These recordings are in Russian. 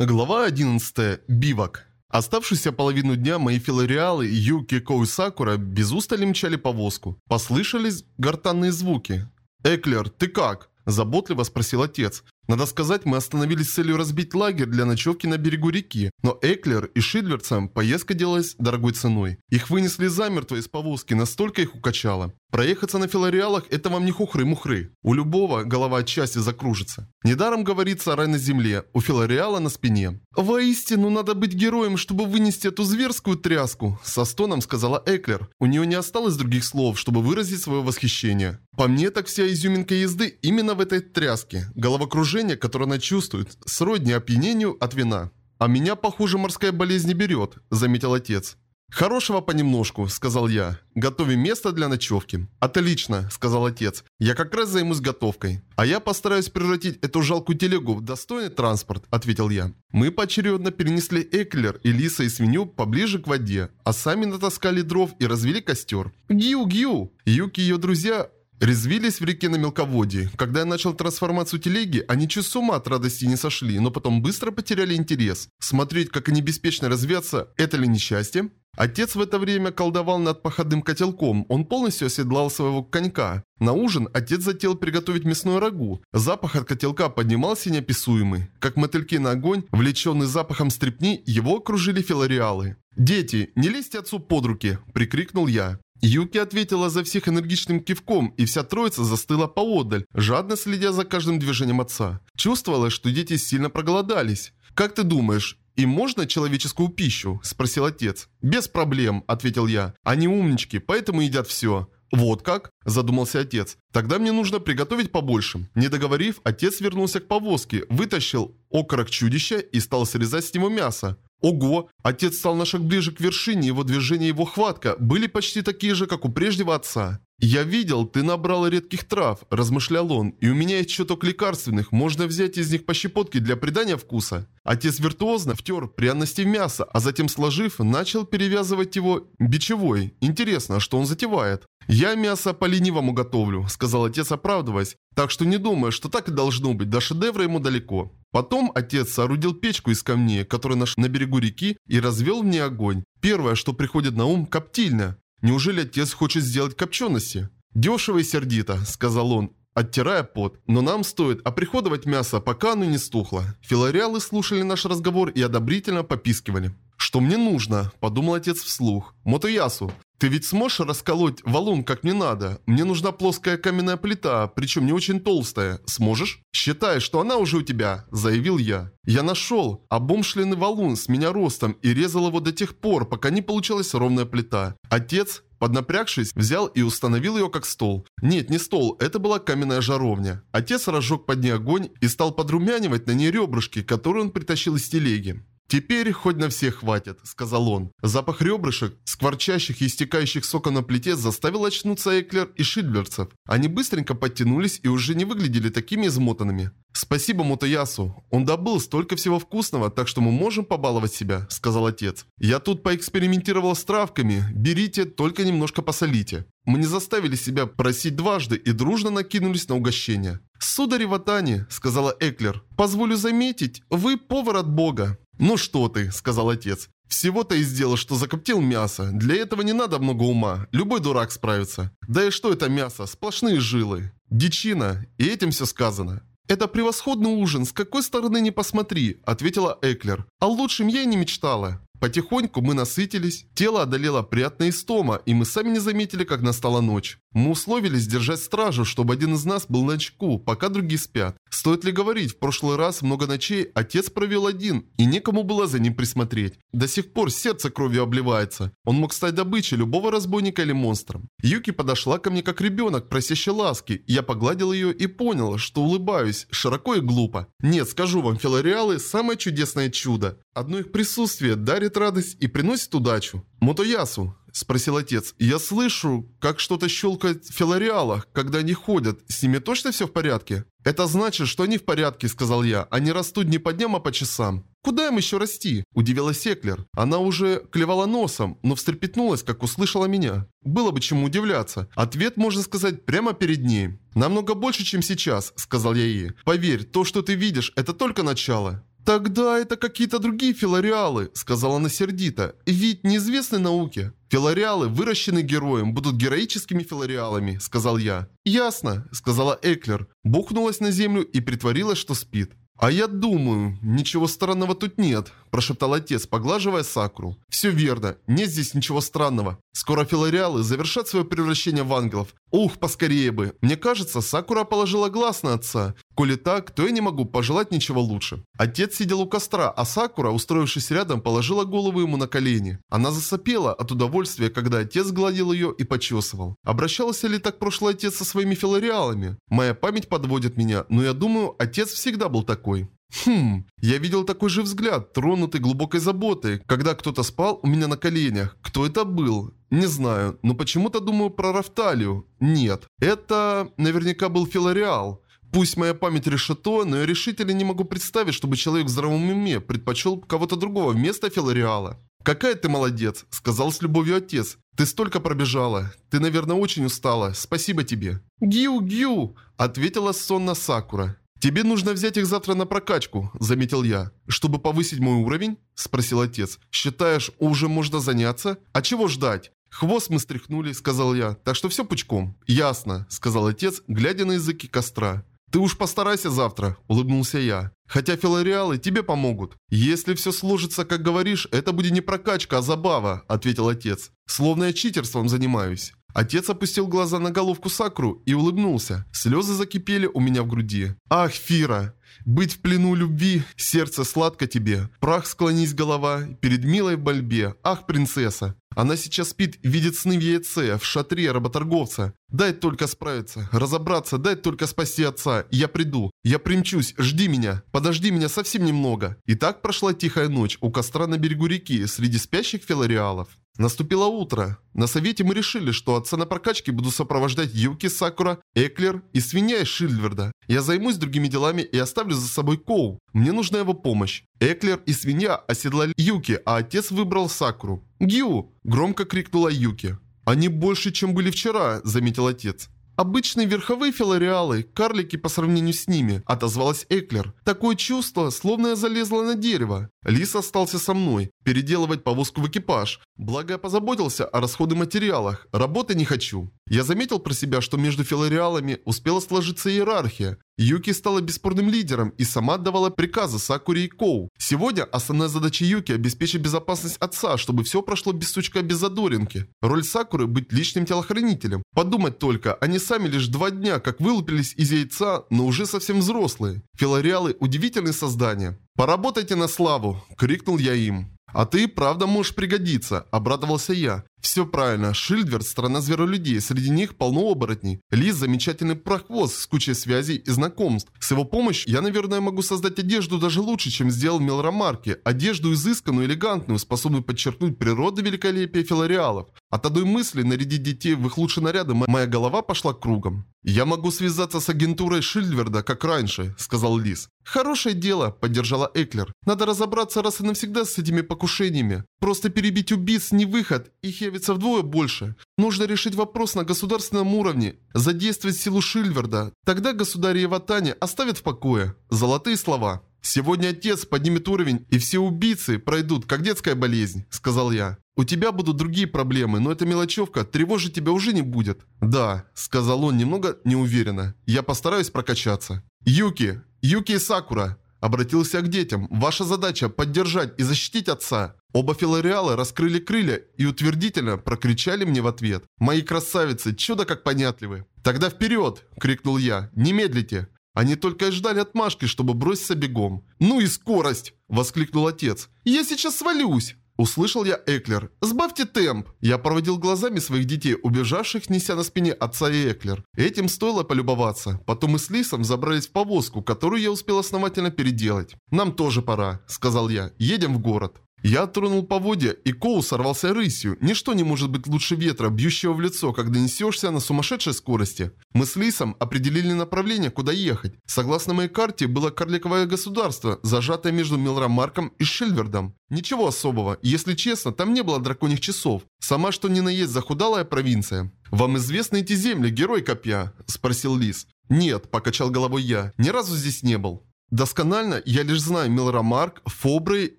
Глава 11. Бивак. Оставшуюся половину дня мои филореалы Юки, Коу и Сакура без устали мчали повозку. Послышались гортанные звуки. «Эклер, ты как?» – заботливо спросил отец. Надо сказать, мы остановились с целью разбить лагерь для ночевки на берегу реки, но Эклер и Шидлерцам поездка делалась дорогой ценой. Их вынесли замертво из повозки, настолько их укачало. Проехаться на филореалах – это вам не хухры-мухры. У любого голова отчасти закружится. Недаром говорится рай на земле, у филореала на спине. «Воистину, надо быть героем, чтобы вынести эту зверскую тряску», – со стоном сказала Эклер. У нее не осталось других слов, чтобы выразить свое восхищение. По мне, так вся изюминка езды именно в этой тряске. Головокружение напряжение, которое она чувствует, сродни опьянению от вина. «А меня, похоже, морская болезнь не берет», – заметил отец. «Хорошего понемножку», – сказал я. «Готовим место для ночевки». «Отлично», – сказал отец. «Я как раз займусь готовкой». «А я постараюсь превратить эту жалкую телегу в достойный транспорт», – ответил я. Мы поочередно перенесли Эклер и Лиса и свинью поближе к воде, а сами натаскали дров и развели костер. «Гью-гью!» Юки и ее друзья Резвились в реке на мелководье. Когда я начал трансформацию телеги, они чуть с ума от радости не сошли, но потом быстро потеряли интерес. Смотреть, как они беспечно развятся, это ли несчастье? Отец в это время колдовал над походным котелком, он полностью оседлал своего конька. На ужин отец затеял приготовить мясную рагу. Запах от котелка поднимался неописуемый. Как мотыльки на огонь, влеченный запахом стрепни, его окружили филореалы. «Дети, не лезьте отцу под руки!» – прикрикнул я. Юки ответила за всех энергичным кивком, и вся троица застыла поодаль, жадно следя за каждым движением отца. Чувствовалось, что дети сильно проголодались. «Как ты думаешь, им можно человеческую пищу?» – спросил отец. «Без проблем», – ответил я. «Они умнички, поэтому едят все». «Вот как?» – задумался отец. «Тогда мне нужно приготовить побольше». Не договорив, отец вернулся к повозке, вытащил окорок чудища и стал срезать с него мясо. Ого! Отец стал на шаг ближе к вершине, его движения и его хватка были почти такие же, как у прежнего отца. «Я видел, ты набрал редких трав», – размышлял он, – «и у меня есть чуток лекарственных, можно взять из них по щепотке для придания вкуса». Отец виртуозно втер пряности в мясо, а затем, сложив, начал перевязывать его бичевой. Интересно, что он затевает? «Я мясо по-ленивому готовлю», – сказал отец, оправдываясь. «Так что не думаю, что так и должно быть, до шедевра ему далеко». Потом отец соорудил печку из камней, которую нашел на берегу реки, и развел в ней огонь. Первое, что приходит на ум – коптильня. Неужели отец хочет сделать копчености? «Дешево и сердито», – сказал он, оттирая пот. «Но нам стоит оприходовать мясо, пока оно не стухло». Филореалы слушали наш разговор и одобрительно попискивали. «Что мне нужно?» – подумал отец вслух. «Мотоясу, ты ведь сможешь расколоть валун как мне надо? Мне нужна плоская каменная плита, причем не очень толстая. Сможешь? Считай, что она уже у тебя, заявил я. Я нашел обомшленный валун с меня ростом и резал его до тех пор, пока не получилась ровная плита. Отец Поднапрягшись, взял и установил ее как стол. Нет, не стол, это была каменная жаровня. Отец разжег под ней огонь и стал подрумянивать на ней ребрышки, которые он притащил из телеги. «Теперь хоть на всех хватит», — сказал он. Запах ребрышек, скворчащих и истекающих сока на плите заставил очнуться Эклер и Шидлерцев. Они быстренько подтянулись и уже не выглядели такими измотанными. «Спасибо Мутаясу. Он добыл столько всего вкусного, так что мы можем побаловать себя», — сказал отец. «Я тут поэкспериментировал с травками. Берите, только немножко посолите». Мы не заставили себя просить дважды и дружно накинулись на угощение. «Сударь Ватани», — сказала Эклер, — «позволю заметить, вы повар от бога». «Ну что ты», — сказал отец. «Всего-то и сделал, что закоптил мясо. Для этого не надо много ума. Любой дурак справится. Да и что это мясо? Сплошные жилы. Дичина. И этим все сказано». «Это превосходный ужин, с какой стороны не посмотри», — ответила Эклер. «О лучшем я и не мечтала». Потихоньку мы насытились, тело одолело приятная истома, и мы сами не заметили, как настала ночь. Мы условились держать стражу, чтобы один из нас был на очку, пока другие спят. Стоит ли говорить, в прошлый раз много ночей отец провел один, и некому было за ним присмотреть. До сих пор сердце кровью обливается. Он мог стать добычей любого разбойника или монстром. Юки подошла ко мне как ребенок, просящий ласки. Я погладил ее и понял, что улыбаюсь, широко и глупо. Нет, скажу вам, филореалы – самое чудесное чудо. Одно их присутствие дарит радость и приносит удачу. Мотоясу, Спросил отец. «Я слышу, как что-то щелкает в филореалах, когда они ходят. С ними точно все в порядке?» «Это значит, что они в порядке», — сказал я. «Они растут не по дням, а по часам». «Куда им еще расти?» – удивилась Эклер. Она уже клевала носом, но встрепетнулась, как услышала меня. Было бы чему удивляться. Ответ, можно сказать, прямо перед ней. «Намного больше, чем сейчас», – сказал я ей. «Поверь, то, что ты видишь, это только начало». «Тогда это какие-то другие филариалы», — сказала она сердито. «Ведь неизвестной науке». «Филариалы, выращенные героем, будут героическими филариалами», — сказал я. «Ясно», — сказала Эклер. Бухнулась на землю и притворилась, что спит. «А я думаю, ничего странного тут нет», – прошептал отец, поглаживая Сакру. «Все верно, нет здесь ничего странного. Скоро филариалы завершат свое превращение в ангелов. Ух, поскорее бы. Мне кажется, Сакура положила глаз на отца. Коли так, то я не могу пожелать ничего лучше». Отец сидел у костра, а Сакура, устроившись рядом, положила голову ему на колени. Она засопела от удовольствия, когда отец гладил ее и почесывал. Обращался ли так прошлый отец со своими филариалами? Моя память подводит меня, но я думаю, отец всегда был такой. Хм, я видел такой же взгляд, тронутый глубокой заботой, когда кто-то спал у меня на коленях. Кто это был? Не знаю, но почему-то думаю про Рафталию. Нет, это наверняка был Филариал. Пусть моя память решето, но я решительно не могу представить, чтобы человек в здравом уме предпочел кого-то другого вместо Филариала. «Какая ты молодец», — сказал с любовью отец. «Ты столько пробежала. Ты, наверное, очень устала. Спасибо тебе». «Гью-гью», — ответила сонно Сакура. «Тебе нужно взять их завтра на прокачку», – заметил я. «Чтобы повысить мой уровень?» – спросил отец. «Считаешь, уже можно заняться? А чего ждать?» «Хвост мы стряхнули», – сказал я. «Так что все пучком». «Ясно», – сказал отец, глядя на языки костра. «Ты уж постарайся завтра», – улыбнулся я. «Хотя филариалы тебе помогут. Если все сложится, как говоришь, это будет не прокачка, а забава», – ответил отец. «Словно я читерством занимаюсь». Отец опустил глаза на головку Сакру и улыбнулся. Слезы закипели у меня в груди. «Ах, Фира! Быть в плену любви, сердце сладко тебе. Прах склонись голова, перед милой в мольбе. Ах, принцесса! Она сейчас спит, видит сны в яйце, в шатре работорговца. Дай только справиться, разобраться, дай только спасти отца. Я приду. Я примчусь, жди меня. Подожди меня совсем немного. И так прошла тихая ночь у костра на берегу реки, среди спящих филариалов. Наступило утро. На совете мы решили, что отца на прокачке буду сопровождать Юки, Сакура, Эклер и свинья из Шильдверда. Я займусь другими делами и оставлю за собой Коу. Мне нужна его помощь. Эклер и свинья оседлали Юки, а отец выбрал Сакуру. «Гью!» – громко крикнула Юки. «Они больше, чем были вчера», – заметил отец. «Обычные верховые филариалы, карлики по сравнению с ними», – отозвалась Эклер. «Такое чувство, словно я залезла на дерево». Лис остался со мной, переделывать повозку в экипаж. Благо я позаботился о расходы материалах. Работы не хочу. Я заметил про себя, что между филариалами успела сложиться иерархия. Юки стала бесспорным лидером и сама отдавала приказы Сакуре и Коу. Сегодня основная задача Юки обеспечить безопасность отца, чтобы все прошло без сучка, без задоринки. Роль Сакуры быть личным телохранителем. Подумать только, они сами лишь два дня как вылупились из яйца, но уже совсем взрослые. Филариалы – удивительные создания. «Поработайте на славу!» – крикнул я им. «А ты, правда, можешь пригодиться», – обрадовался я. Все правильно, Шильдверд – страна зверолюдей, среди них полно оборотней. Лис – замечательный прохвост с кучей связей и знакомств. С его помощью я, наверное, могу создать одежду даже лучше, чем сделал Мелромарки. Одежду изысканную, элегантную, способную подчеркнуть природу великолепия филариалов. От одной мысли нарядить детей в их лучшие наряды моя голова пошла кругом. «Я могу связаться с агентурой Шильдверда, как раньше», – сказал Лис. «Хорошее дело», – поддержала Эклер. «Надо разобраться раз и навсегда с этими покушениями. Просто перебить убийц не выход, их явится вдвое больше. Нужно решить вопрос на государственном уровне, задействовать силу Шильверда. Тогда государь Еватани оставят в покое. Золотые слова. «Сегодня отец поднимет уровень, и все убийцы пройдут, как детская болезнь», – сказал я. «У тебя будут другие проблемы, но эта мелочевка тревожить тебя уже не будет». «Да», – сказал он немного неуверенно. «Я постараюсь прокачаться». «Юки! Юки и Сакура!» Обратился к детям. «Ваша задача – поддержать и защитить отца. Оба филариала раскрыли крылья и утвердительно прокричали мне в ответ. «Мои красавицы, чудо как понятливы!» «Тогда вперед!» – крикнул я. «Не медлите!» Они только и ждали отмашки, чтобы броситься бегом. «Ну и скорость!» – воскликнул отец. «Я сейчас свалюсь!» Услышал я Эклер. «Сбавьте темп!» Я проводил глазами своих детей, убежавших, неся на спине отца и Эклер. Этим стоило полюбоваться. Потом мы с Лисом забрались в повозку, которую я успел основательно переделать. «Нам тоже пора», – сказал я. «Едем в город». Я тронул поводья, и Коу сорвался рысью. Ничто не может быть лучше ветра, бьющего в лицо, когда несешься на сумасшедшей скорости. Мы с Лисом определили направление, куда ехать. Согласно моей карте, было карликовое государство, зажатое между Милрамарком и Шильвердом. Ничего особого, если честно, там не было драконьих часов. Сама что ни на есть захудалая провинция. «Вам известны эти земли, герой копья?» – спросил Лис. «Нет», – покачал головой я, – «ни разу здесь не был». Досконально я лишь знаю Милрамарк, Фобры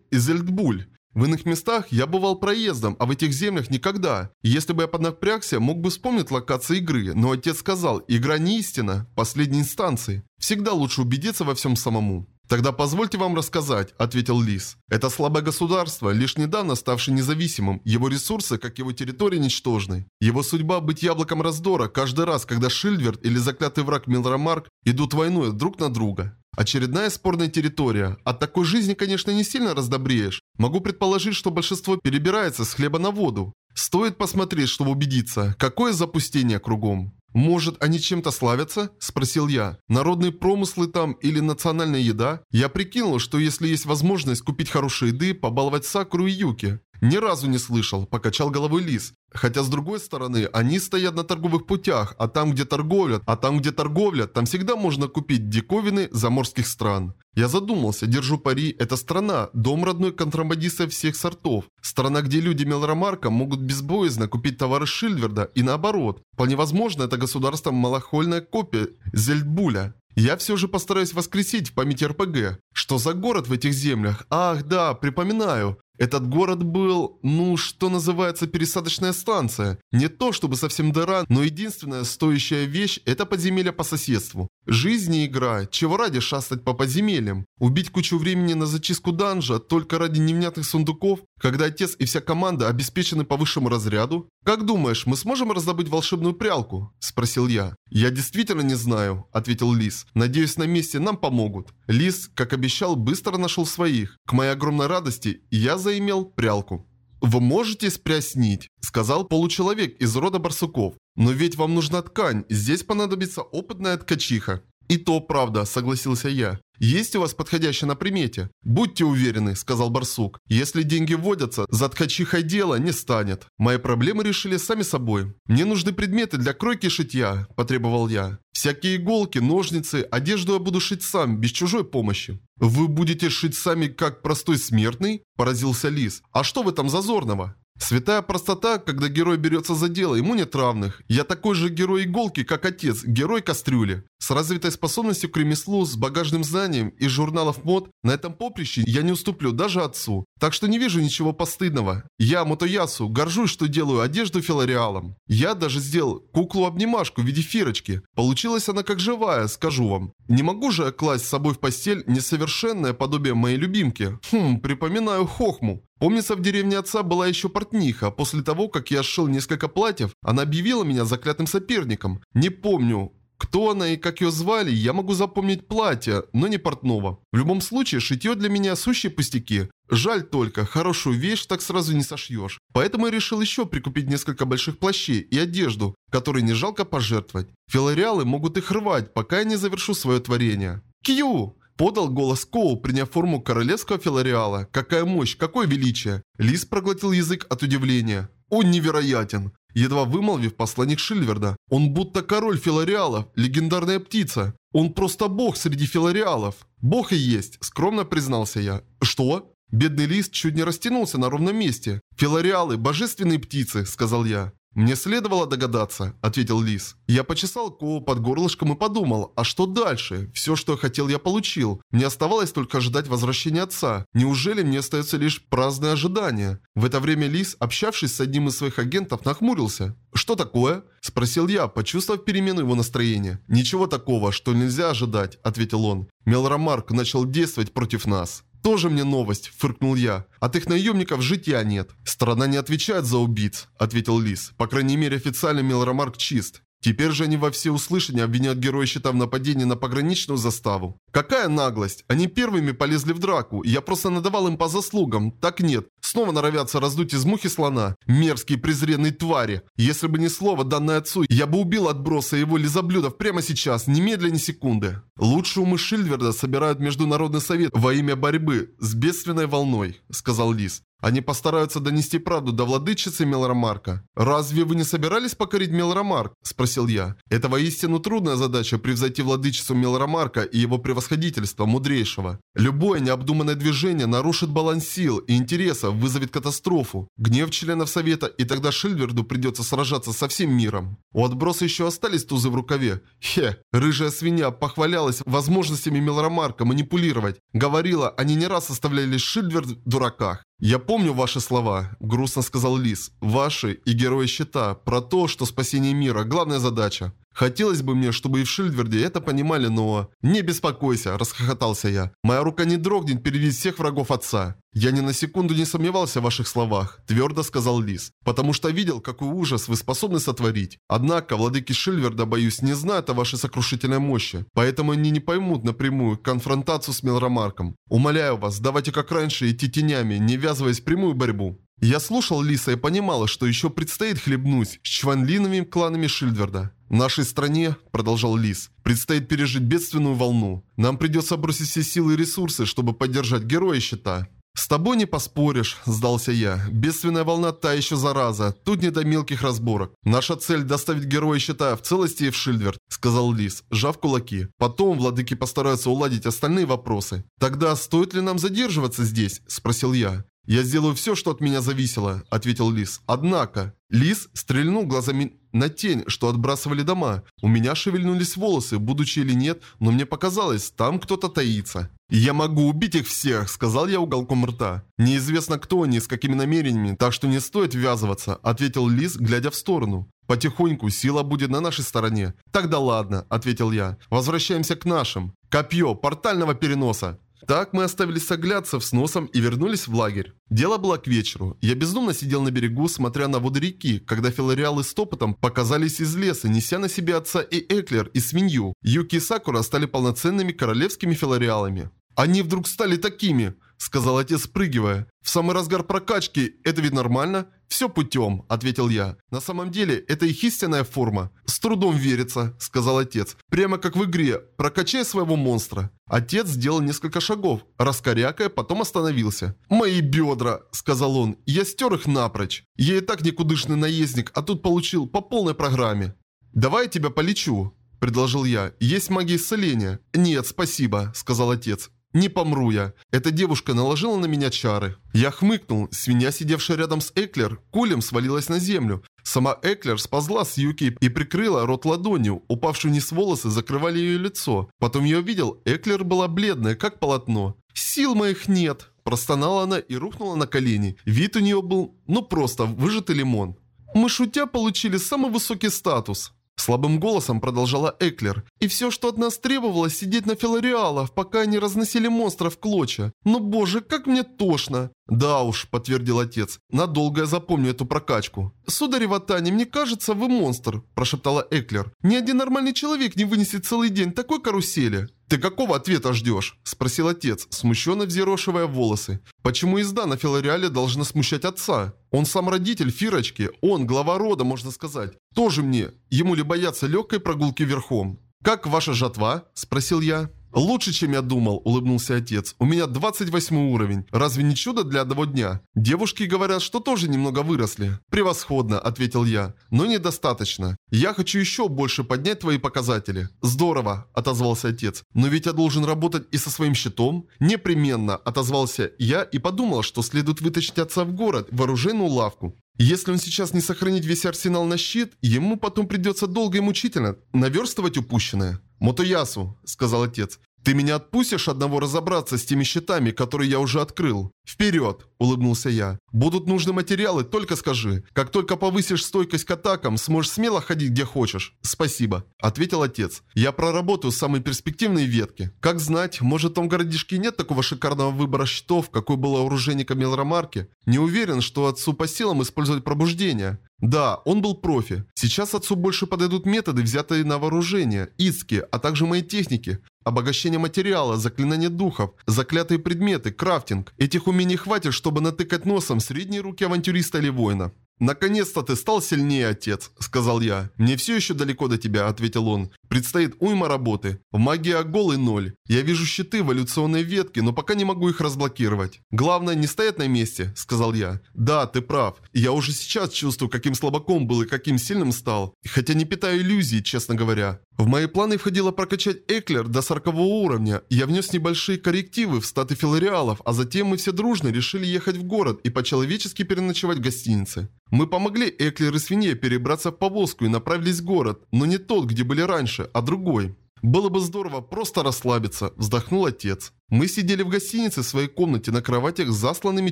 и Зельдбуль. В иных местах я бывал проездом, а в этих землях никогда. Если бы я поднапрягся, мог бы вспомнить локации игры, но отец сказал, игра не истина, последней инстанции. Всегда лучше убедиться во всем самому. «Тогда позвольте вам рассказать», – ответил Лис. «Это слабое государство, лишь недавно ставшее независимым. Его ресурсы, как его территория, ничтожны. Его судьба – быть яблоком раздора каждый раз, когда Шильдверт или заклятый враг Милрамарк идут войной друг на друга. Очередная спорная территория. От такой жизни, конечно, не сильно раздобреешь. Могу предположить, что большинство перебирается с хлеба на воду. Стоит посмотреть, чтобы убедиться, какое запустение кругом. «Может, они чем-то славятся?» – спросил я. «Народные промыслы там или национальная еда?» Я прикинул, что если есть возможность купить хорошей еды, побаловать Сакуру и Юки. Ни разу не слышал, покачал головой Лис. Хотя с другой стороны, они стоят на торговых путях, а там, где торговля, а там, где торговля, там всегда можно купить диковины заморских стран. Я задумался, держу пари, это страна, дом родной контрабандистов всех сортов. Страна, где люди Мелромарка могут безбоязно купить товары Шильверда и наоборот. Вполне возможно, это государство малохольная копия Зельдбуля. Я все же постараюсь воскресить в памяти РПГ. Что за город в этих землях? Ах, да, припоминаю. Этот город был, ну, что называется, пересадочная станция. Не то чтобы совсем дыра, но единственная стоящая вещь – это подземелье по соседству. Жизнь не игра, чего ради шастать по подземельям? Убить кучу времени на зачистку данжа только ради невнятных сундуков, когда отец и вся команда обеспечены по высшему разряду? «Как думаешь, мы сможем раздобыть волшебную прялку?» – спросил я. «Я действительно не знаю», – ответил Лис. «Надеюсь, на месте нам помогут». Лис, как обещал, быстро нашел своих. К моей огромной радости, я заимел прялку. «Вы можете спрясть нить», – сказал получеловек из рода барсуков. «Но ведь вам нужна ткань, здесь понадобится опытная ткачиха». «И то правда», – согласился я. «Есть у вас подходящее на примете?» «Будьте уверены», – сказал барсук. «Если деньги вводятся, за ткачихой дело не станет. Мои проблемы решили сами собой. Мне нужны предметы для кройки шитья», – потребовал я. «Всякие иголки, ножницы, одежду я буду шить сам, без чужой помощи». «Вы будете шить сами, как простой смертный?» – поразился Лис. «А что в этом зазорного?» Святая простота, когда герой берется за дело, ему нет равных. Я такой же герой иголки, как отец, герой кастрюли. С развитой способностью к ремеслу, с багажным знанием из журналов мод, на этом поприще я не уступлю даже отцу. Так что не вижу ничего постыдного. Я, Мотоясу, горжусь, что делаю одежду филореалом. Я даже сделал куклу-обнимашку в виде фирочки. Получилась она как живая, скажу вам. Не могу же я класть с собой в постель несовершенное подобие моей любимки. Хм, припоминаю Хохму. Помнится, в деревне отца была еще портниха. После того, как я сшил несколько платьев, она объявила меня заклятым соперником. Не помню, кто она и как ее звали, я могу запомнить платье, но не портного. В любом случае, шитье для меня сущие пустяки. Жаль только, хорошую вещь так сразу не сошьешь. Поэтому я решил еще прикупить несколько больших плащей и одежду, которые не жалко пожертвовать. Филореалы могут их рвать, пока я не завершу свое творение. Кью! Подал голос Коу, приняв форму королевского филореала. Какая мощь, какое величие. Лис проглотил язык от удивления. Он невероятен. Едва вымолвив посланник Шильверда. Он будто король филореалов, легендарная птица. Он просто бог среди филореалов. Бог и есть, скромно признался я. Что? Бедный лист чуть не растянулся на ровном месте. «Филореалы – божественные птицы», – сказал я. «Мне следовало догадаться», – ответил Лис. Я почесал Коу под горлышком и подумал, а что дальше? Все, что я хотел, я получил. Мне оставалось только ожидать возвращения отца. Неужели мне остается лишь праздное ожидание? В это время Лис, общавшись с одним из своих агентов, нахмурился. «Что такое?» – спросил я, почувствовав перемену его настроения. «Ничего такого, что нельзя ожидать», – ответил он. Мелромарк начал действовать против нас. «Тоже мне новость», – фыркнул я. «От их наемников житья нет». «Страна не отвечает за убийц», – ответил Лис. «По крайней мере, официально Мелромарк чист. Теперь же они во все услышания обвиняют героя щита в нападении на пограничную заставу. Какая наглость! Они первыми полезли в драку, я просто надавал им по заслугам. Так нет. Снова норовятся раздуть из мухи слона. Мерзкие презренные твари. Если бы не слово, данное отцу, я бы убил отброса его лизоблюдов прямо сейчас, немедленно ни секунды. Лучшие умы Шильдверда собирают Международный совет во имя борьбы с бедственной волной, сказал Лис. Они постараются донести правду до владычицы Мелромарка. «Разве вы не собирались покорить Мелромарк?» – спросил я. «Это воистину трудная задача превзойти владычицу Мелромарка и его превосходительство, мудрейшего. Любое необдуманное движение нарушит баланс сил и интересов, вызовет катастрофу, гнев членов Совета, и тогда Шильверду придется сражаться со всем миром. У отброса еще остались тузы в рукаве. Хе, рыжая свинья похвалялась возможностями Мелромарка манипулировать. Говорила, они не раз оставляли Шильверд в дураках. «Я помню ваши слова», – грустно сказал Лис. «Ваши и Герои Щита. Про то, что спасение мира – главная задача. Хотелось бы мне, чтобы и в Шильдверде это понимали, но... «Не беспокойся», – расхохотался я. «Моя рука не дрогнет перебить всех врагов отца». «Я ни на секунду не сомневался в ваших словах», – твердо сказал Лис. «Потому что видел, какой ужас вы способны сотворить. Однако, владыки Шильверда, боюсь, не знают о вашей сокрушительной мощи. Поэтому они не поймут напрямую конфронтацию с Мелромарком. Умоляю вас, давайте как раньше идти тенями, не ввязываясь в прямую борьбу». Я слушал Лиса и понимал, что еще предстоит хлебнуть с чванлиновыми кланами Шильдверда. В нашей стране, продолжал Лис, предстоит пережить бедственную волну. Нам придется бросить все силы и ресурсы, чтобы поддержать героя щита. «С тобой не поспоришь», – сдался я. «Бедственная волна та еще зараза. Тут не до мелких разборок. Наша цель – доставить героя щита в целости и в Шильдверд», – сказал Лис, сжав кулаки. «Потом владыки постараются уладить остальные вопросы». «Тогда стоит ли нам задерживаться здесь?» – спросил я. «Я сделаю все, что от меня зависело», – ответил Лис. «Однако...» Лис стрельнул глазами на тень, что отбрасывали дома. У меня шевельнулись волосы, будучи или нет, но мне показалось, там кто-то таится. «Я могу убить их всех», — сказал я уголком рта. «Неизвестно кто они, с какими намерениями, так что не стоит ввязываться», — ответил Лис, глядя в сторону. «Потихоньку сила будет на нашей стороне». «Тогда ладно», — ответил я. «Возвращаемся к нашим. Копье портального переноса». Так мы оставили согляцев с носом и вернулись в лагерь. Дело было к вечеру. Я бездумно сидел на берегу, смотря на воды реки, когда филариалы с топотом показались из леса, неся на себе отца и Эклер, и свинью. Юки и Сакура стали полноценными королевскими филариалами. Они вдруг стали такими, сказал отец, спрыгивая. В самый разгар прокачки, это ведь нормально? «Все путем», – ответил я. «На самом деле, это их истинная форма». «С трудом верится», – сказал отец. «Прямо как в игре. Прокачай своего монстра». Отец сделал несколько шагов, раскорякая, потом остановился. «Мои бедра», – сказал он. «Я стер их напрочь. Я и так никудышный наездник, а тут получил по полной программе». «Давай я тебя полечу», – предложил я. «Есть магия исцеления». «Нет, спасибо», – сказал отец. Не помру я. Эта девушка наложила на меня чары. Я хмыкнул. Свинья, сидевшая рядом с Эклер, кулем свалилась на землю. Сама Эклер сползла с Юки и прикрыла рот ладонью. Упавшие вниз волосы закрывали ее лицо. Потом я увидел, Эклер была бледная, как полотно. «Сил моих нет!» Простонала она и рухнула на колени. Вид у нее был, ну просто, выжатый лимон. Мы шутя получили самый высокий статус. Слабым голосом продолжала Эклер. «И все, что от нас требовалось, сидеть на филариалах, пока они разносили монстров в клочья. Но боже, как мне тошно!» «Да уж», — подтвердил отец, — «надолго я запомню эту прокачку». «Сударь Ватани, мне кажется, вы монстр», — прошептала Эклер. «Ни один нормальный человек не вынесет целый день такой карусели». «Ты какого ответа ждешь?» – спросил отец, смущенно взъерошивая волосы. «Почему езда на Филариале должна смущать отца? Он сам родитель Фирочки, он глава рода, можно сказать. Тоже мне, ему ли бояться легкой прогулки верхом?» «Как ваша жатва?» – спросил я. «Лучше, чем я думал», – улыбнулся отец. «У меня 28 уровень. Разве не чудо для одного дня?» «Девушки говорят, что тоже немного выросли». «Превосходно», – ответил я. «Но недостаточно. Я хочу еще больше поднять твои показатели». «Здорово», – отозвался отец. «Но ведь я должен работать и со своим щитом?» «Непременно», – отозвался я и подумал, что следует вытащить отца в город, в оружейную лавку. Если он сейчас не сохранит весь арсенал на щит, ему потом придется долго и мучительно наверстывать упущенное. «Мотоясу», — сказал отец, — «ты меня отпустишь одного разобраться с теми щитами, которые я уже открыл?» «Вперед!» – улыбнулся я. «Будут нужны материалы, только скажи. Как только повысишь стойкость к атакам, сможешь смело ходить где хочешь». «Спасибо», – ответил отец. «Я проработаю самые перспективные ветки. Как знать, может в том городишке нет такого шикарного выбора щитов, какой было оружейником Мелромарки. Не уверен, что отцу по силам использовать пробуждение. Да, он был профи. Сейчас отцу больше подойдут методы, взятые на вооружение, иски, а также мои техники. Обогащение материала, заклинание духов, заклятые предметы, крафтинг. Этих умений хватит, чтобы натыкать носом средние руки авантюриста или воина. «Наконец-то ты стал сильнее, отец», — сказал я. «Мне все еще далеко до тебя», — ответил он. Предстоит уйма работы. В магии голый ноль. Я вижу щиты эволюционной ветки, но пока не могу их разблокировать. Главное не стоять на месте, сказал я. Да, ты прав. Я уже сейчас чувствую, каким слабаком был и каким сильным стал. Хотя не питаю иллюзий, честно говоря. В мои планы входило прокачать Эклер до 40 уровня. Я внес небольшие коррективы в статы филариалов, а затем мы все дружно решили ехать в город и по-человечески переночевать в гостинице. Мы помогли Эклер и свинье перебраться в повозку и направились в город, но не тот, где были раньше, а другой. «Было бы здорово просто расслабиться», – вздохнул отец. Мы сидели в гостинице в своей комнате на кроватях с засланными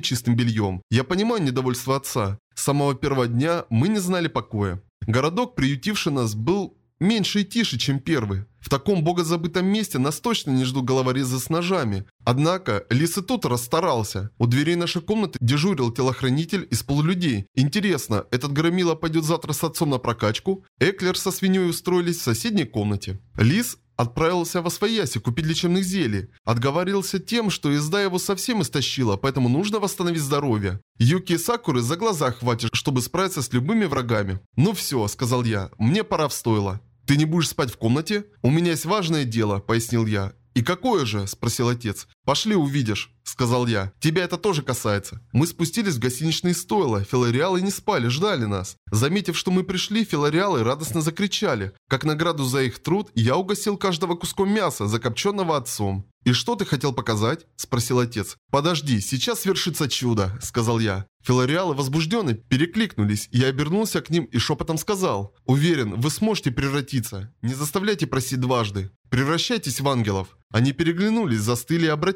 чистым бельем. Я понимаю недовольство отца. С самого первого дня мы не знали покоя. Городок, приютивший нас, был меньше и тише, чем первый. В таком богозабытом месте нас точно не ждут головорезы с ножами. Однако, Лис и тут расстарался. У дверей нашей комнаты дежурил телохранитель из полулюдей. Интересно, этот громила пойдет завтра с отцом на прокачку? Эклер со свиньей устроились в соседней комнате. Лис Отправился во свояси купить лечебных зелий. Отговаривался тем, что езда его совсем истощила, поэтому нужно восстановить здоровье. Юки и Сакуры за глаза хватит, чтобы справиться с любыми врагами. «Ну все», — сказал я, — «мне пора в стойло». «Ты не будешь спать в комнате?» «У меня есть важное дело», — пояснил я. «И какое же?» – спросил отец. «Пошли увидишь», – сказал я. «Тебя это тоже касается». Мы спустились в гостиничные стойла. Филариалы не спали, ждали нас. Заметив, что мы пришли, филариалы радостно закричали. Как награду за их труд, я угостил каждого куском мяса, закопченного отцом. «И что ты хотел показать?» – спросил отец. «Подожди, сейчас свершится чудо», – сказал я. Филариалы возбужденные перекликнулись, я обернулся к ним и шепотом сказал. «Уверен, вы сможете превратиться. Не заставляйте просить дважды. Превращайтесь в ангелов». Они переглянулись, застыли и обратились.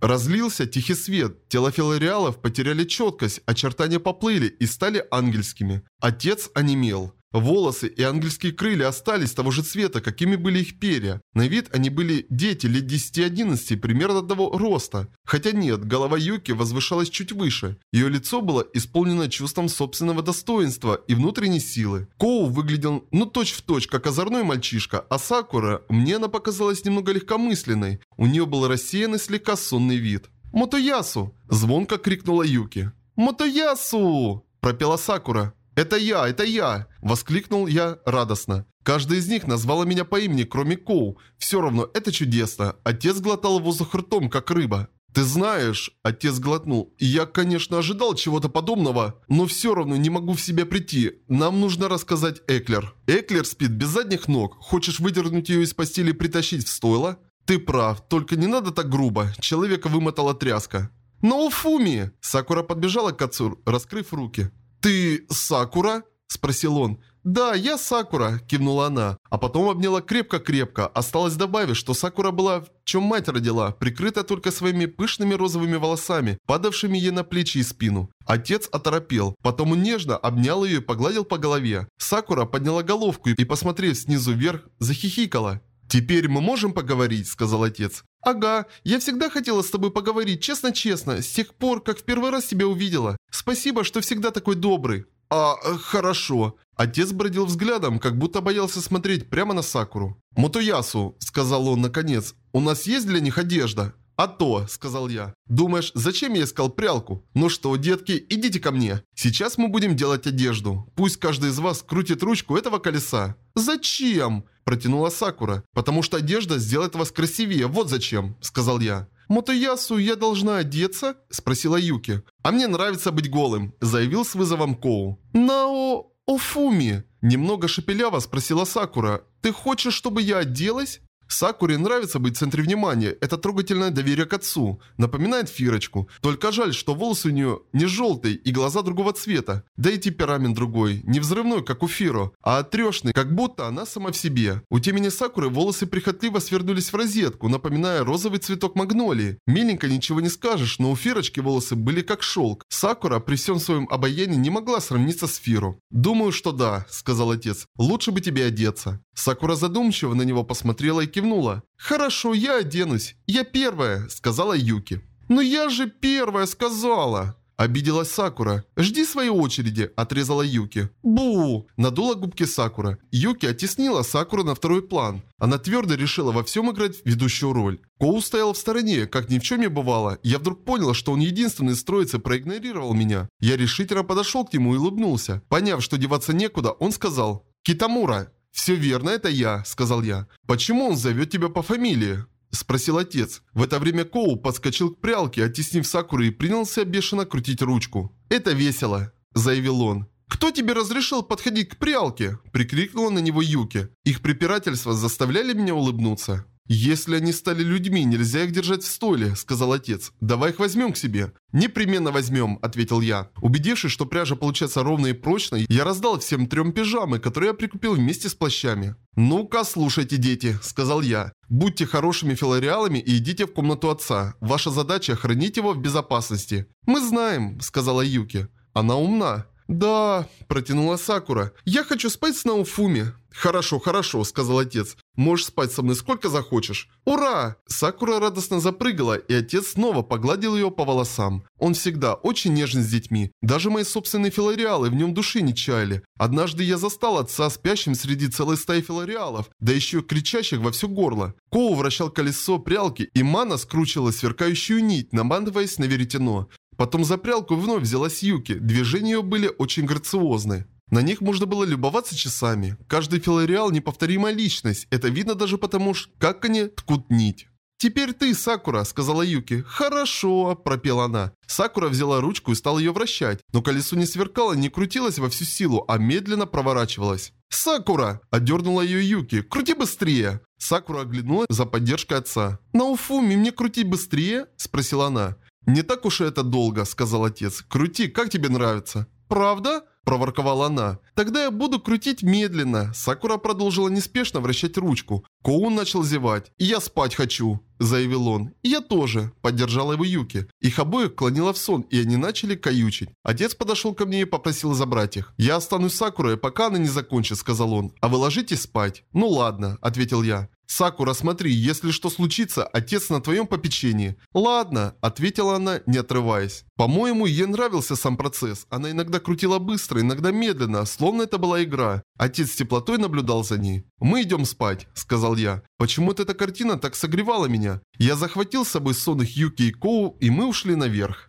Разлился тихий свет, тела филариалов потеряли четкость, очертания поплыли и стали ангельскими. Отец онемел. Волосы и ангельские крылья остались того же цвета, какими были их перья. На вид они были дети лет 10-11, примерно того роста. Хотя нет, голова Юки возвышалась чуть выше. Ее лицо было исполнено чувством собственного достоинства и внутренней силы. Коу выглядел ну точь-в-точь, точь, как озорной мальчишка, а Сакура, мне она показалась немного легкомысленной. У нее был рассеянный слегка сонный вид. «Мотоясу!» – звонко крикнула Юки. «Мотоясу!» – пропела Сакура. «Это я, это я!» – воскликнул я радостно. Каждый из них назвала меня по имени, кроме Коу. Все равно, это чудесно. Отец глотал воздух ртом, как рыба. «Ты знаешь...» – отец глотнул. «Я, конечно, ожидал чего-то подобного, но все равно не могу в себя прийти. Нам нужно рассказать Эклер». «Эклер спит без задних ног. Хочешь выдернуть ее из постели и притащить в стойло?» «Ты прав, только не надо так грубо. Человека вымотала тряска». «Но Уфуми!» Сакура подбежала к отцу, раскрыв руки. «Ты Сакура?» – спросил он. «Да, я Сакура», – кивнула она, а потом обняла крепко-крепко. Осталось добавить, что Сакура была, в чем мать родила, прикрыта только своими пышными розовыми волосами, падавшими ей на плечи и спину. Отец оторопел, потом он нежно обнял ее и погладил по голове. Сакура подняла головку и, посмотрев снизу вверх, захихикала. «Теперь мы можем поговорить», – сказал отец. «Ага, я всегда хотела с тобой поговорить, честно-честно, с тех пор, как в первый раз тебя увидела. Спасибо, что всегда такой добрый». «А, э, хорошо». Отец бродил взглядом, как будто боялся смотреть прямо на Сакуру. «Мотоясу», — сказал он наконец, — «у нас есть для них одежда?» «А то», — сказал я. «Думаешь, зачем я искал прялку? Ну что, детки, идите ко мне. Сейчас мы будем делать одежду. Пусть каждый из вас крутит ручку этого колеса». «Зачем?» – протянула Сакура. «Потому что одежда сделает вас красивее, вот зачем», – сказал я. «Мотоясу, я должна одеться?» – спросила Юки. «А мне нравится быть голым», – заявил с вызовом Коу. «Нао... Офуми!» Немного шепеляво спросила Сакура. «Ты хочешь, чтобы я оделась?» Сакуре нравится быть в центре внимания. Это трогательное доверие к отцу. Напоминает Фирочку. Только жаль, что волосы у нее не желтые и глаза другого цвета. Да и темперамент другой. Не взрывной, как у Фиро, а отрешный, как будто она сама в себе. У темени Сакуры волосы прихотливо свернулись в розетку, напоминая розовый цветок магнолии. Миленько ничего не скажешь, но у Фирочки волосы были как шелк. Сакура при всем своем обаянии не могла сравниться с Фиру. «Думаю, что да», — сказал отец. «Лучше бы тебе одеться». Сакура задумчиво на него посмотрела и кивнула. «Хорошо, я оденусь. Я первая», — сказала Юки. «Но я же первая сказала!» Обиделась Сакура. «Жди своей очереди», – отрезала Юки. «Бу!» – надула губки Сакура. Юки оттеснила Сакуру на второй план. Она твердо решила во всем играть ведущую роль. Коу стоял в стороне, как ни в чем не бывало. Я вдруг понял, что он единственный из троицы проигнорировал меня. Я решительно подошел к нему и улыбнулся. Поняв, что деваться некуда, он сказал «Китамура». «Все верно, это я», – сказал я. «Почему он зовет тебя по фамилии?» – спросил отец. В это время Коу подскочил к прялке, оттеснив Сакуру и принялся бешено крутить ручку. «Это весело», – заявил он. «Кто тебе разрешил подходить к прялке?» – прикрикнула на него Юки. Их препирательства заставляли меня улыбнуться. «Если они стали людьми, нельзя их держать в столе», – сказал отец. «Давай их возьмем к себе». «Непременно возьмем», – ответил я. Убедившись, что пряжа получается ровной и прочной, я раздал всем трем пижамы, которые я прикупил вместе с плащами. «Ну-ка, слушайте, дети», – сказал я. «Будьте хорошими филариалами и идите в комнату отца. Ваша задача – хранить его в безопасности». «Мы знаем», – сказала Юки. «Она умна». «Да», – протянула Сакура. «Я хочу спать с Науфуми». «Хорошо, хорошо», – сказал отец. «Можешь спать со мной сколько захочешь». «Ура!» Сакура радостно запрыгала, и отец снова погладил ее по волосам. Он всегда очень нежен с детьми. Даже мои собственные филариалы в нем души не чаяли. Однажды я застал отца спящим среди целой стаи филариалов, да еще кричащих во все горло. Коу вращал колесо прялки, и Мана скручивала сверкающую нить, наматываясь на веретено. Потом за прялку вновь взялась Юки. Движения ее были очень грациозны. На них можно было любоваться часами. Каждый филариал неповторимая личность. Это видно даже потому, как они ткут нить. «Теперь ты, Сакура», — сказала Юки. «Хорошо», — пропела она. Сакура взяла ручку и стала ее вращать, но колесо не сверкало, не крутилось во всю силу, а медленно проворачивалось. «Сакура!» – отдернула ее Юки. «Крути быстрее!» Сакура оглянулась за поддержкой отца. «Науфуми, мне крутить быстрее?» – спросила она. «Не так уж и это долго», — сказал отец. «Крути, как тебе нравится?» «Правда?» – проворковала она. «Тогда я буду крутить медленно». Сакура продолжила неспешно вращать ручку. Коун начал зевать. «Я спать хочу», – заявил он. «И я тоже», – поддержала его Юки. Их обоих клонило в сон, и они начали каючить. Отец подошел ко мне и попросил забрать их. «Я останусь с Сакурой, пока она не закончит», – сказал он. «А вы ложитесь спать?» «Ну ладно», – ответил я. «Сакура, смотри, если что случится, отец на твоем попечении». «Ладно», – ответила она, не отрываясь. По-моему, ей нравился сам процесс. Она иногда крутила быстро, иногда медленно, словно это была игра. Отец с теплотой наблюдал за ней. «Мы идем спать», – сказал я. Почему-то эта картина так согревала меня. Я захватил с собой сонных Юки и Коу, и мы ушли наверх.